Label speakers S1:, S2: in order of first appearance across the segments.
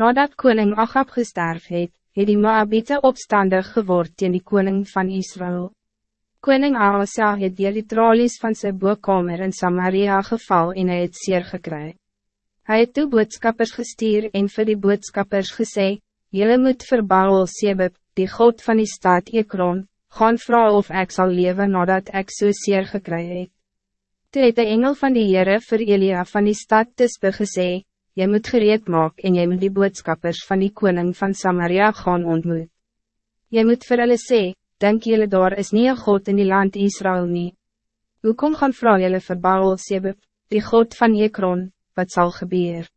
S1: Nadat koning Agab gesterf het, het die Moabite opstandig geword teen die koning van Israël. Koning Asa het dier die tralies van sy boekkamer in Samaria geval en hy het seer gekry. Hy het toe boodskappers gestuur en vir die boodskappers gesê, Jylle moet vir Baal Sebeb, die God van die stad Ekron, gaan vrouw of ik zal leven nadat ik so seer gekry het. Toe het de engel van die Heere vir Elia van die stad Tisbe gesê, Jy moet gereed maak en jy moet die boodskappers van die koning van Samaria gaan ontmoet. Jy moet vir hulle sê, denk jullie daar is niet een God in die land Israël nie. Hoekom gaan vrouw jullie vir Baal Sebeb, die God van Ekron, wat zal gebeuren?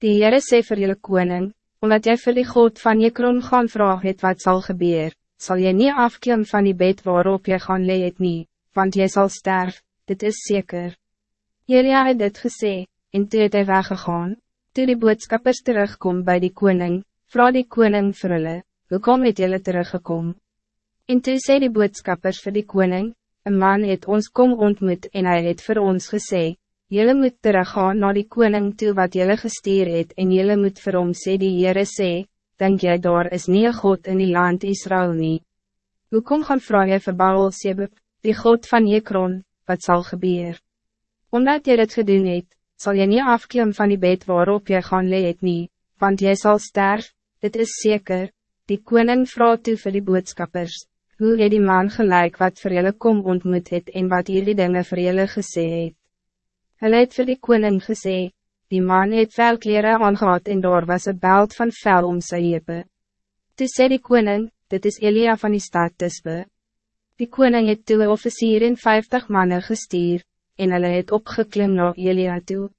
S1: Die Heere sê vir jullie koning, omdat jy vir die God van Ekron gaan vraag het wat zal gebeuren, zal je niet afklim van die bed waarop je gaan lee het nie, want jy zal sterven, dit is zeker. Jelia het dit gesê, en toe het hy weggegaan, toe die boodskappers terugkom bij die koning, vraag die koning vir hulle, hoekom het julle teruggekom? En toe sê die boodskappers vir die koning, een man het ons kom ontmoet en hij het voor ons gesê, Jelle moet teruggaan naar die koning toe wat jelle gestuur het en jelle moet vir hom sê die Heere sê, denk jij daar is nie God in die land Israël nie. Hoekom gaan vraag jy vir Baal Sebeb, die God van Ekron, wat zal gebeuren? Omdat jy dit gedoen het, sal jy nie afklim van die bed waarop jy gaan leed nie, want jy zal sterf, dit is zeker. Die koning vraag toe vir die boodskappers, hoe het die man gelijk wat vir julle kom ontmoet het en wat hierdie dinge vir julle gesê het. Hulle het vir die koning gesê, Die man het veel kleren aangehad en daar was een belt van vel om sy hepe. Toe sê die koning, dit is Elia van die stad Tisbe. Die koning het toe een officier in vijftig mannen gestuur, en hulle het opgeklim na Elia toe.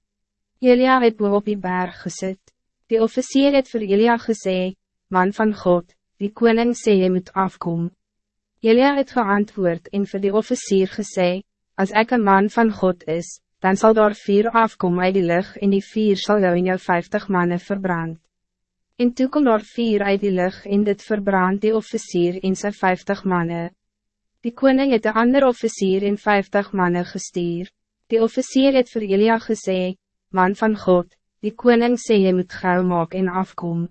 S1: Elia het boe op die berg gezet. Die officier het voor Elia gesê, man van God, die koning sê je moet afkom. Elia het geantwoord en voor die officier gesê, als ik een man van God is, dan zal daar vier afkomen uit die lucht en die vier zal jou in jou vijftig mannen verbrand. En toe kom daar vier uit die lucht en dit verbrand die officier in zijn vijftig mannen. Die koning het de andere officier in vijftig mannen gestuur. Die officier het voor Elia gesê, man van God, die koning sê je moet gauw maak en afkom.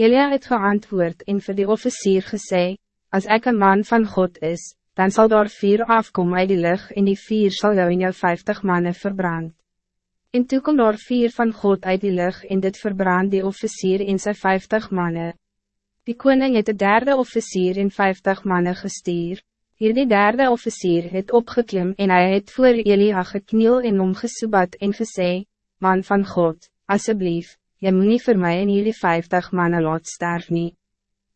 S1: Elia het geantwoord en voor die officier gesê, als ik een man van God is, dan zal daar vier afkomen uit die lucht en die vier zal jou in jou vijftig mannen verbrand. En toe kom daar vier van God uit die lucht en dit verbrand die officier in zijn vijftig mannen. Die koning het de derde officier in vijftig mannen gestuur. Hier die derde officier het opgeklim en hij het voor Elia gekniel en omgesoebat en gesê, Man van God, alsjeblieft, je moet niet voor mij in jullie vijftig mannen laat sterven. nie.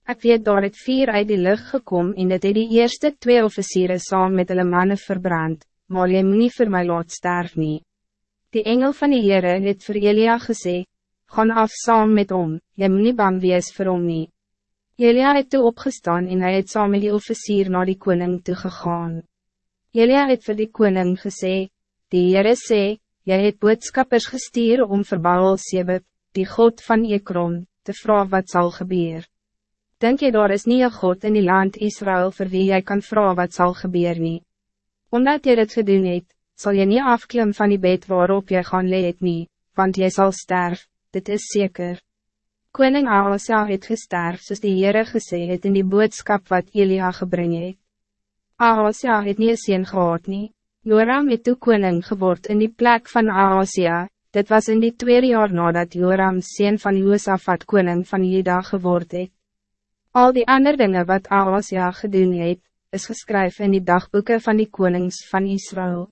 S1: Ik weet daar het vier uit die lucht gekom en het het die eerste twee officieren saam met hulle manne verbrand, maar jy moet nie vir my laat sterf nie. Die engel van die Heere het vir Elia gesê, gaan af saam met hom, jy moet nie bang wees vir hom nie. Elia het toe opgestaan en hij het saam met die officier naar die koning toe gegaan. Elia het vir die koning gesê, die Heere sê, jy het boodskappers gestuur om vir Baal Sebeb, die God van Ekron, te vragen wat zal gebeuren. Denk je daar is niet een God in die land Israël voor wie jij kan vragen wat zal gebeuren nie. Omdat je het gedoen het, zal je niet afklim van die bed waarop je gaan leed nie, want jy zal sterven, dit is zeker. Koning Asa het gesterf soos die Heere gesê het in die boodskap wat Elia gebring het. Asa het nie een sien gehad nie, Joram het toe koning geword in die plek van Asa, dit was in die tweede jaar nadat Joram sien van Josafat koning van Juda geword het. Al die andere dingen wat Ahasia gedoen het, is geschreven in die dagboeken van die konings van Israël.